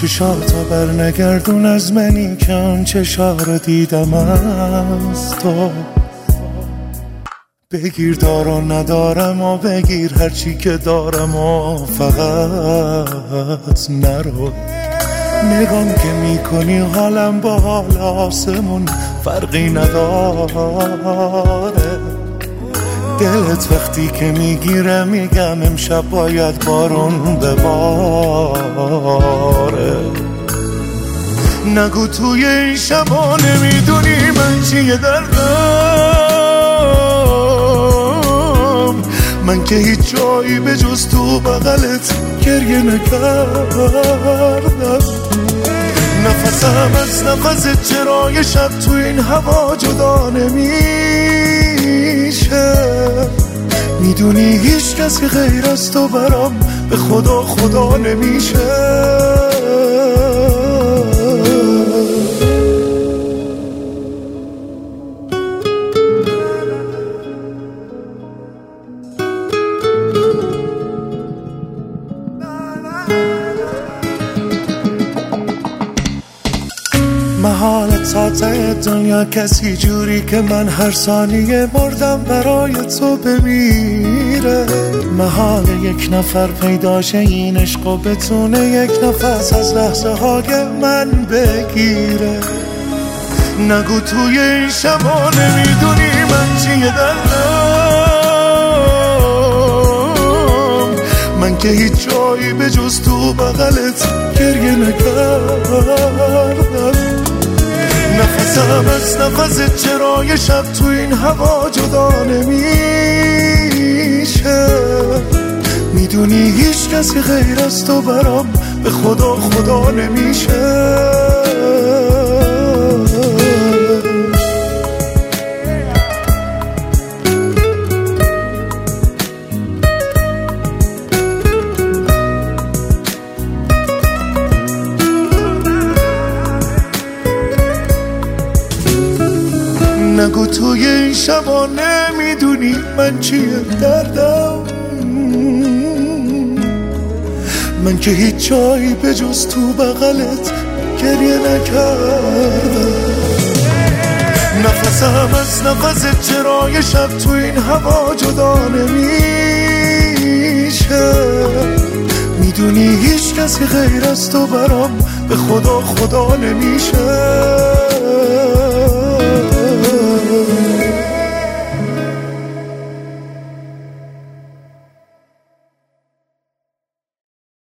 چشاتا بر نگردون از منی که آن چشا رو دیدم از تو. بگیر دار و ندارم و بگیر هرچی که دارم و فقط نرو. نگام که می‌کنی حالم با حال آسمون فرقی نداره. دلت وقتی که می‌گیره میگم امشب باید بارون بباره. نگو توی این شبا نمی‌دونی من چیه دردم. من که هیچ جایی به جز تو بغلت گریه نکردم. نفسم از نفس چرای شب تو این هوا جدا نمیشه. می‌دونی هیچ کسی غیر از تو برام به خدا خدا نمیشه. محال تا دنیا کسی جوری که من هر ثانیه مردم برای تو بمیره. محال یک نفر پیداشه این عشق و بتونه یک نفس از لحظه های من بگیره. نگو توی این شبا نمی‌دونی من چیه دلم. من که هیچ جایی به جز تو بغلت گریه نکردم. نفسم از نفس چرای شب تو این هوا جدا نمیشه. می‌دونی هیچ کسی غیر از تو برام به خدا خدا نمیشه. توی این شبا نمی‌دونی من چیه دردم. من که هیچ جایی به جز تو بغلت گریه نکردم. نفسم از نفس چرای شب تو این هوا جدا نمیشه. می‌دونی هیچ کسی غیر از تو برام به خدا خدا نمیشه.